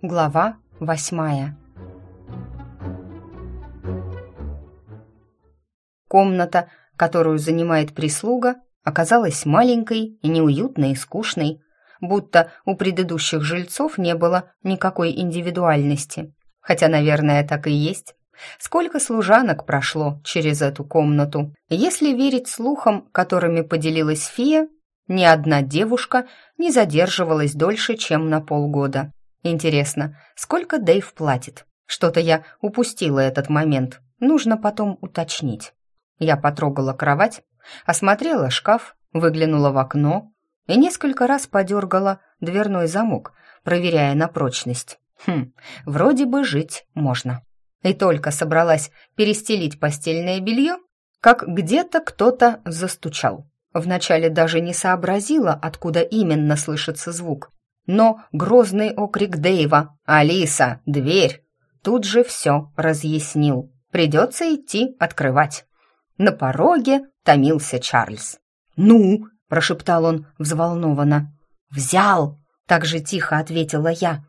Глава восьмая Комната, которую занимает прислуга, оказалась маленькой и неуютной и скучной, будто у предыдущих жильцов не было никакой индивидуальности. Хотя, наверное, так и есть. Сколько служанок прошло через эту комнату? Если верить слухам, которыми поделилась фия, ни одна девушка не задерживалась дольше, чем на полгода. Интересно, сколько Дэйв платит? Что-то я упустила этот момент. Нужно потом уточнить. Я потрогала кровать, осмотрела шкаф, выглянула в окно и несколько раз подергала дверной замок, проверяя на прочность. Хм, вроде бы жить можно. И только собралась перестелить постельное белье, как где-то кто-то застучал. Вначале даже не сообразила, откуда именно слышится звук. Но грозный окрик Дэйва «Алиса, дверь!» тут же все разъяснил. Придется идти открывать. На пороге томился Чарльз. «Ну!» – прошептал он взволнованно. «Взял!» – так же тихо ответила я.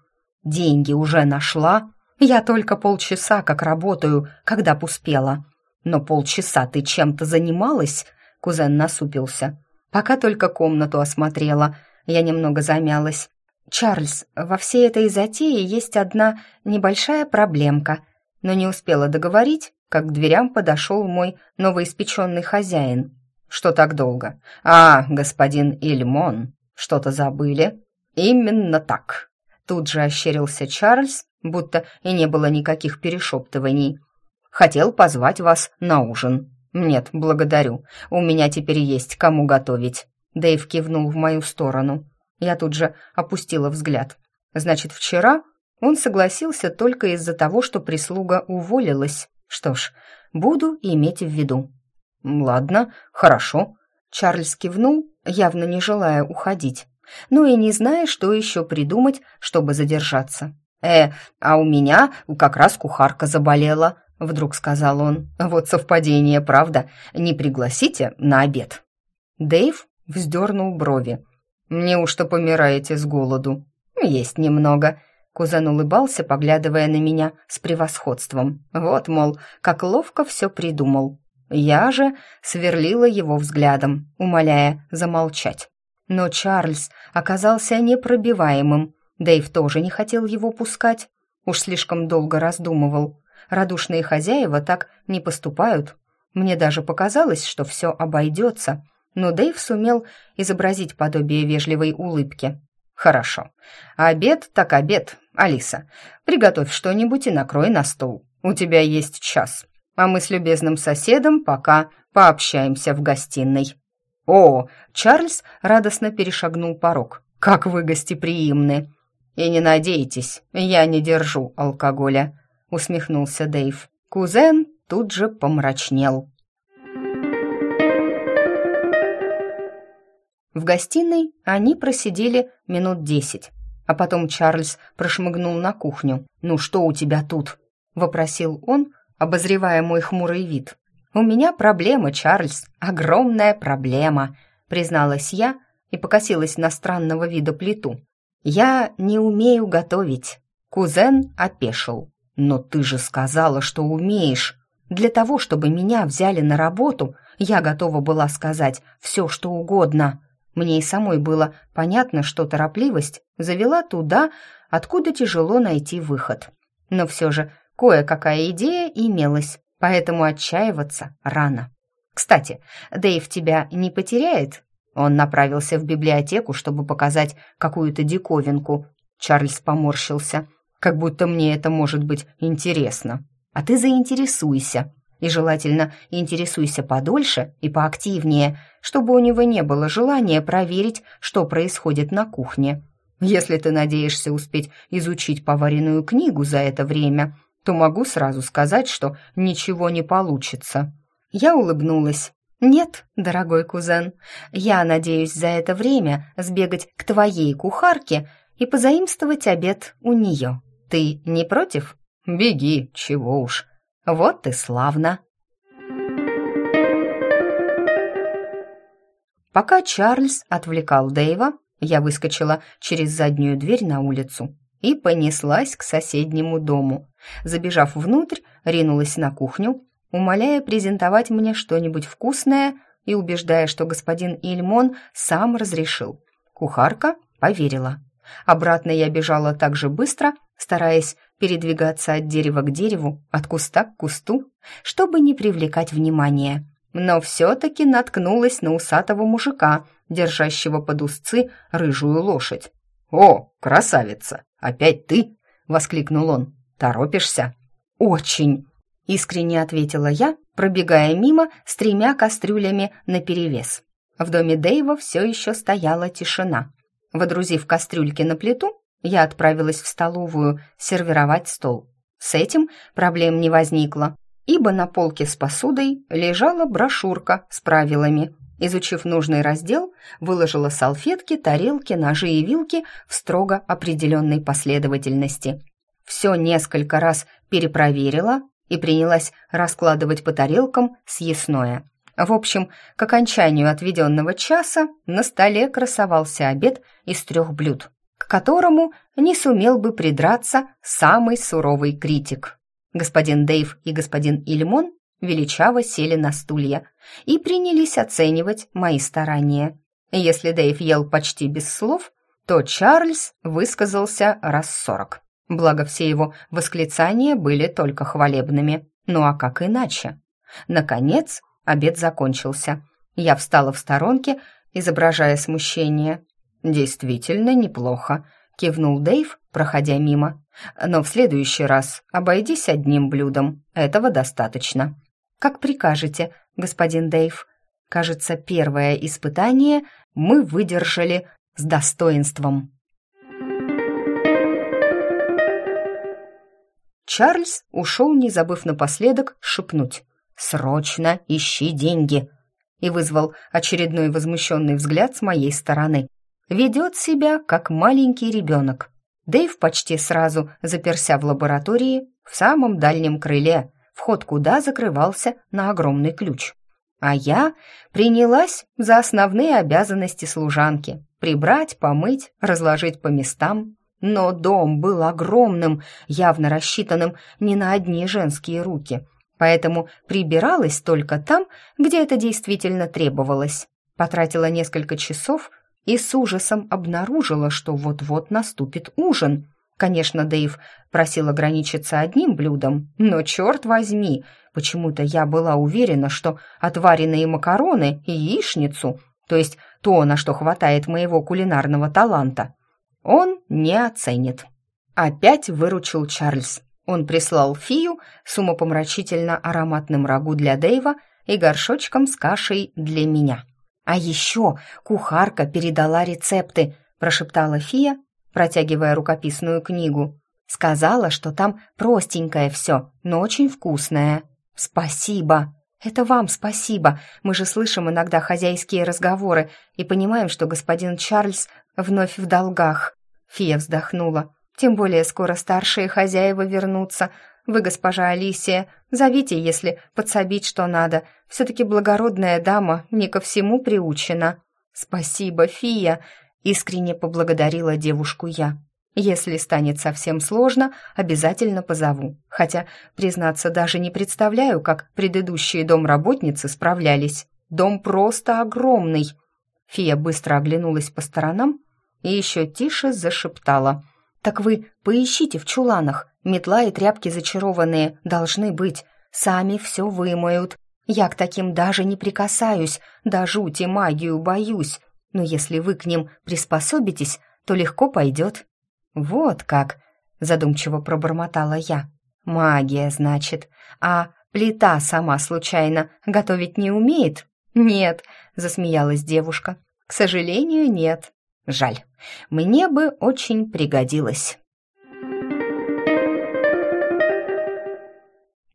«Деньги уже нашла. Я только полчаса как работаю, когда б успела. Но полчаса ты чем-то занималась?» Кузен насупился. «Пока только комнату осмотрела. Я немного замялась. «Чарльз, во всей этой затее есть одна небольшая проблемка». Но не успела договорить, как к дверям подошел мой новоиспеченный хозяин. «Что так долго?» «А, господин Ильмон, что-то забыли?» «Именно так». Тут же ощерился Чарльз, будто и не было никаких перешептываний. «Хотел позвать вас на ужин». «Нет, благодарю. У меня теперь есть кому готовить». Дэйв кивнул в мою сторону. Я тут же опустила взгляд. «Значит, вчера он согласился только из-за того, что прислуга уволилась. Что ж, буду иметь в виду. Ладно, хорошо. Чарльз кивнул, явно не желая уходить, но и не зная, что еще придумать, чтобы задержаться. «Э, а у меня как раз кухарка заболела», — вдруг сказал он. «Вот совпадение, правда? Не пригласите на обед?» Дэйв вздернул брови. «Неужто помираете с голоду?» «Есть немного», Кузен улыбался, поглядывая на меня с превосходством. Вот, мол, как ловко все придумал. Я же сверлила его взглядом, умоляя замолчать. Но Чарльз оказался непробиваемым. Дэйв тоже не хотел его пускать. Уж слишком долго раздумывал. Радушные хозяева так не поступают. Мне даже показалось, что все обойдется. Но Дэйв сумел изобразить подобие вежливой улыбки. «Хорошо. Обед так обед. Алиса, приготовь что-нибудь и накрой на стол. У тебя есть час. А мы с любезным соседом пока пообщаемся в гостиной». «О!» — Чарльз радостно перешагнул порог. «Как вы гостеприимны!» «И не надейтесь, я не держу алкоголя», — усмехнулся Дэйв. Кузен тут же помрачнел. В гостиной они просидели минут десять, а потом Чарльз прошмыгнул на кухню. «Ну что у тебя тут?» — вопросил он, обозревая мой хмурый вид. «У меня проблема, Чарльз, огромная проблема», — призналась я и покосилась на странного вида плиту. «Я не умею готовить». Кузен опешил. «Но ты же сказала, что умеешь». Для того, чтобы меня взяли на работу, я готова была сказать все, что угодно. Мне и самой было понятно, что торопливость завела туда, откуда тяжело найти выход. Но все же кое-какая идея имелась, поэтому отчаиваться рано. «Кстати, Дэйв тебя не потеряет?» Он направился в библиотеку, чтобы показать какую-то диковинку. Чарльз поморщился, как будто мне это может быть интересно. «А ты заинтересуйся», и желательно интересуйся подольше и поактивнее, чтобы у него не было желания проверить, что происходит на кухне. Если ты надеешься успеть изучить поваренную книгу за это время, то могу сразу сказать, что ничего не получится». Я улыбнулась. «Нет, дорогой кузен, я надеюсь за это время сбегать к твоей кухарке и позаимствовать обед у нее. Ты не против?» «Беги, чего уж», вот и славно. Пока Чарльз отвлекал Дэйва, я выскочила через заднюю дверь на улицу. и понеслась к соседнему дому. Забежав внутрь, ринулась на кухню, умоляя презентовать мне что-нибудь вкусное и убеждая, что господин Ильмон сам разрешил. Кухарка поверила. Обратно я бежала так же быстро, стараясь передвигаться от дерева к дереву, от куста к кусту, чтобы не привлекать внимания. Но все-таки наткнулась на усатого мужика, держащего под узцы рыжую лошадь. «О, красавица! Опять ты?» — воскликнул он. «Торопишься?» «Очень!» — искренне ответила я, пробегая мимо с тремя кастрюлями наперевес. В доме Дэйва все еще стояла тишина. Водрузив кастрюльки на плиту, я отправилась в столовую сервировать стол. С этим проблем не возникло, ибо на полке с посудой лежала брошюрка с правилами. Изучив нужный раздел, выложила салфетки, тарелки, ножи и вилки в строго определенной последовательности. Все несколько раз перепроверила и принялась раскладывать по тарелкам съестное. В общем, к окончанию отведенного часа на столе красовался обед из трех блюд к которому не сумел бы придраться самый суровый критик. Господин Дейв и господин Ильмон величаво сели на стулья и принялись оценивать мои старания. Если Дейв ел почти без слов, то Чарльз высказался раз сорок. Благо все его восклицания были только хвалебными. Ну а как иначе? Наконец, обед закончился. Я встала в сторонке, изображая смущение, «Действительно неплохо», — кивнул Дэйв, проходя мимо. «Но в следующий раз обойдись одним блюдом. Этого достаточно». «Как прикажете, господин Дэйв». Кажется, первое испытание мы выдержали с достоинством. Чарльз ушел, не забыв напоследок шепнуть «Срочно ищи деньги!» и вызвал очередной возмущенный взгляд с моей стороны ведет себя как маленький ребенок. Дэйв почти сразу заперся в лаборатории в самом дальнем крыле, вход куда закрывался на огромный ключ. А я принялась за основные обязанности служанки — прибрать, помыть, разложить по местам. Но дом был огромным, явно рассчитанным не на одни женские руки, поэтому прибиралась только там, где это действительно требовалось. Потратила несколько часов и с ужасом обнаружила, что вот-вот наступит ужин. Конечно, Дэйв просил ограничиться одним блюдом, но черт возьми, почему-то я была уверена, что отваренные макароны и яичницу, то есть то, на что хватает моего кулинарного таланта, он не оценит. Опять выручил Чарльз. Он прислал фию с умопомрачительно ароматным рагу для Дэйва и горшочком с кашей для меня. «А еще кухарка передала рецепты», — прошептала Фия, протягивая рукописную книгу. «Сказала, что там простенькое все, но очень вкусное». «Спасибо!» «Это вам спасибо. Мы же слышим иногда хозяйские разговоры и понимаем, что господин Чарльз вновь в долгах». Фия вздохнула. «Тем более скоро старшие хозяева вернутся. Вы, госпожа Алисия, зовите, если подсобить что надо. Все-таки благородная дама не ко всему приучена». «Спасибо, Фия», — искренне поблагодарила девушку я. «Если станет совсем сложно, обязательно позову. Хотя, признаться, даже не представляю, как предыдущие домработницы справлялись. Дом просто огромный». Фия быстро оглянулась по сторонам и еще тише зашептала. «Так вы поищите в чуланах. Метла и тряпки зачарованные должны быть. Сами все вымоют. Я к таким даже не прикасаюсь, до жути магию боюсь. Но если вы к ним приспособитесь, то легко пойдет». «Вот как!» — задумчиво пробормотала я. «Магия, значит. А плита сама случайно готовить не умеет?» «Нет», — засмеялась девушка. «К сожалению, нет. Жаль. Мне бы очень пригодилось».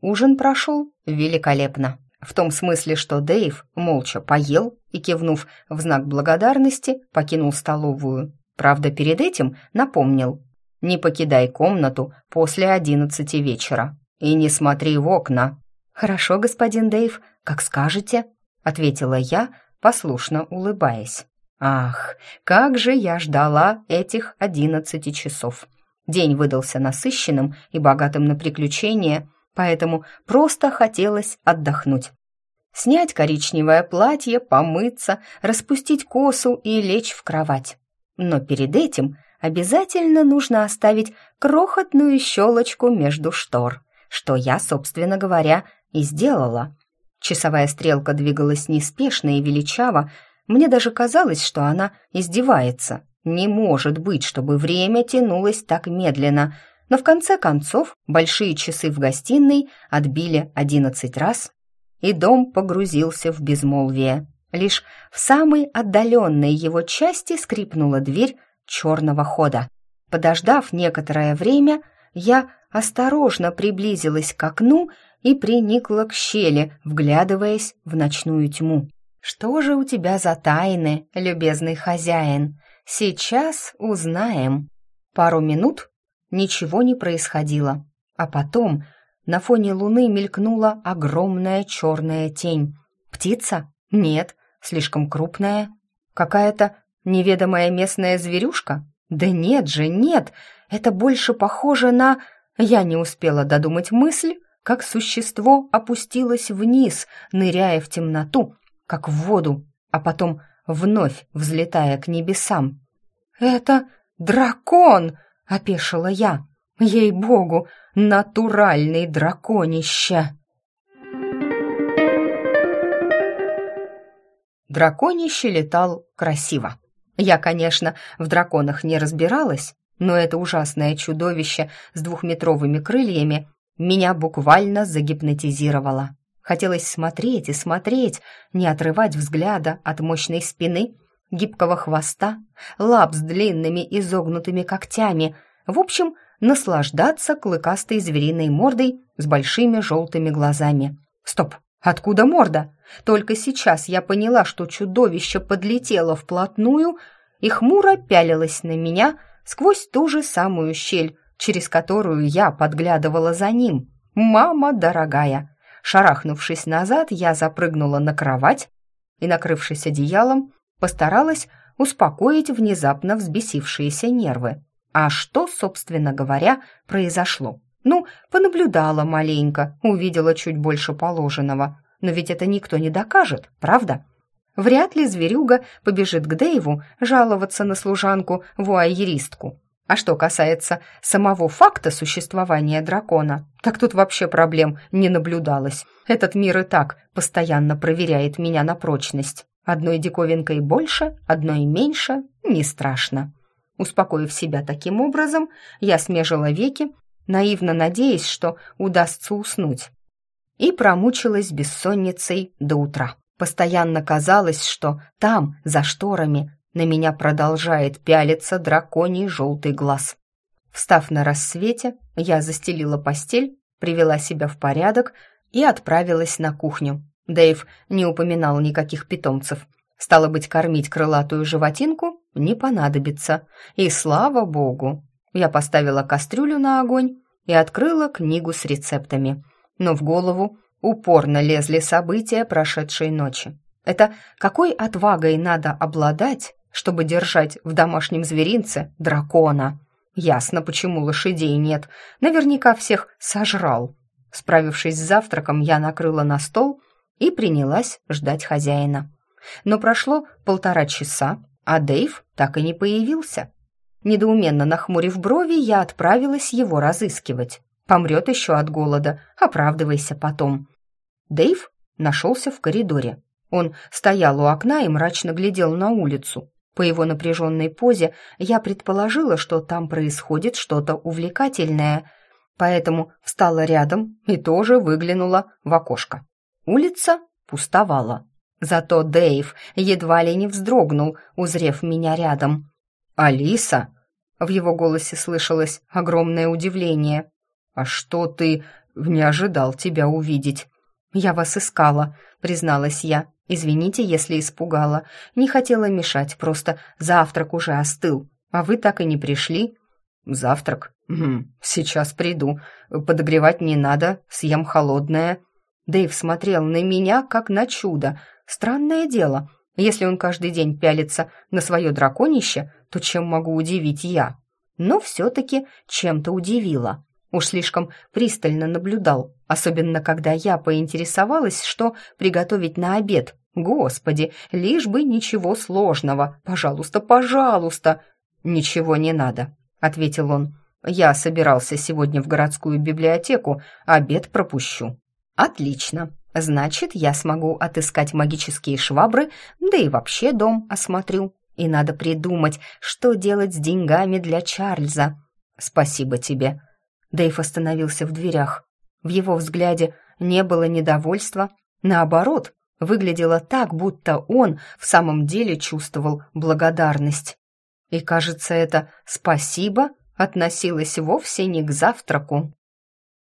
Ужин прошел великолепно. В том смысле, что Дэйв молча поел и, кивнув в знак благодарности, покинул столовую. Правда, перед этим напомнил «Не покидай комнату после одиннадцати вечера и не смотри в окна». «Хорошо, господин Дэйв, как скажете», — ответила я, послушно улыбаясь. «Ах, как же я ждала этих одиннадцати часов!» День выдался насыщенным и богатым на приключения, поэтому просто хотелось отдохнуть. Снять коричневое платье, помыться, распустить косу и лечь в кровать. Но перед этим обязательно нужно оставить крохотную щелочку между штор, что я, собственно говоря, и сделала. Часовая стрелка двигалась неспешно и величаво, мне даже казалось, что она издевается. Не может быть, чтобы время тянулось так медленно. Но в конце концов большие часы в гостиной отбили одиннадцать раз, и дом погрузился в безмолвие. Лишь в самой отдаленной его части скрипнула дверь черного хода. Подождав некоторое время, я осторожно приблизилась к окну и приникла к щели, вглядываясь в ночную тьму. «Что же у тебя за тайны, любезный хозяин? Сейчас узнаем». Пару минут ничего не происходило, а потом на фоне луны мелькнула огромная черная тень. Птица? Нет, слишком крупная. Какая-то неведомая местная зверюшка? Да нет же, нет, это больше похоже на... Я не успела додумать мысль, как существо опустилось вниз, ныряя в темноту, как в воду, а потом вновь взлетая к небесам. «Это дракон!» — опешила я. «Ей-богу, натуральный драконище!» Драконище летал красиво. Я, конечно, в драконах не разбиралась, но это ужасное чудовище с двухметровыми крыльями меня буквально загипнотизировало. Хотелось смотреть и смотреть, не отрывать взгляда от мощной спины, гибкого хвоста, лап с длинными изогнутыми когтями. В общем, наслаждаться клыкастой звериной мордой с большими желтыми глазами. Стоп, откуда морда? Только сейчас я поняла, что чудовище подлетело вплотную и хмуро пялилось на меня сквозь ту же самую щель, через которую я подглядывала за ним. «Мама дорогая!» Шарахнувшись назад, я запрыгнула на кровать и, накрывшись одеялом, постаралась успокоить внезапно взбесившиеся нервы. А что, собственно говоря, произошло? Ну, понаблюдала маленько, увидела чуть больше положенного. Но ведь это никто не докажет, правда? Вряд ли зверюга побежит к Дэйву жаловаться на служанку-вуайеристку. А что касается самого факта существования дракона, так тут вообще проблем не наблюдалось. Этот мир и так постоянно проверяет меня на прочность. Одной диковинкой больше, одной меньше — не страшно. Успокоив себя таким образом, я смежила веки, наивно надеясь, что удастся уснуть. И промучилась бессонницей до утра. Постоянно казалось, что там, за шторами, на меня продолжает пялиться драконий желтый глаз. Встав на рассвете, я застелила постель, привела себя в порядок и отправилась на кухню. Дэйв не упоминал никаких питомцев. Стало быть, кормить крылатую животинку не понадобится. И слава богу! Я поставила кастрюлю на огонь и открыла книгу с рецептами. Но в голову упорно лезли события прошедшей ночи. Это какой отвагой надо обладать, чтобы держать в домашнем зверинце дракона. Ясно, почему лошадей нет. Наверняка всех сожрал. Справившись с завтраком, я накрыла на стол и принялась ждать хозяина. Но прошло полтора часа, а Дэйв так и не появился. Недоуменно нахмурив брови, я отправилась его разыскивать. Помрет еще от голода, оправдывайся потом. Дэйв нашелся в коридоре. Он стоял у окна и мрачно глядел на улицу. По его напряженной позе я предположила, что там происходит что-то увлекательное, поэтому встала рядом и тоже выглянула в окошко. Улица пустовала. Зато Дэйв едва ли не вздрогнул, узрев меня рядом. «Алиса?» В его голосе слышалось огромное удивление. «А что ты... Не ожидал тебя увидеть». «Я вас искала», — призналась я. Извините, если испугала. Не хотела мешать, просто завтрак уже остыл. А вы так и не пришли. Завтрак? Сейчас приду. Подогревать не надо, съем холодное. Дэйв смотрел на меня, как на чудо. Странное дело. Если он каждый день пялится на свое драконище, то чем могу удивить я? но все-таки чем-то удивило. Уж слишком пристально наблюдал, особенно когда я поинтересовалась, что приготовить на обед. Господи, лишь бы ничего сложного. Пожалуйста, пожалуйста. Ничего не надо, ответил он. Я собирался сегодня в городскую библиотеку, обед пропущу. Отлично. Значит, я смогу отыскать магические швабры, да и вообще дом осмотрю. И надо придумать, что делать с деньгами для Чарльза. Спасибо тебе, Дэйв остановился в дверях. В его взгляде не было недовольства, наоборот, выглядело так, будто он в самом деле чувствовал благодарность. И, кажется, это «спасибо» относилось вовсе не к завтраку.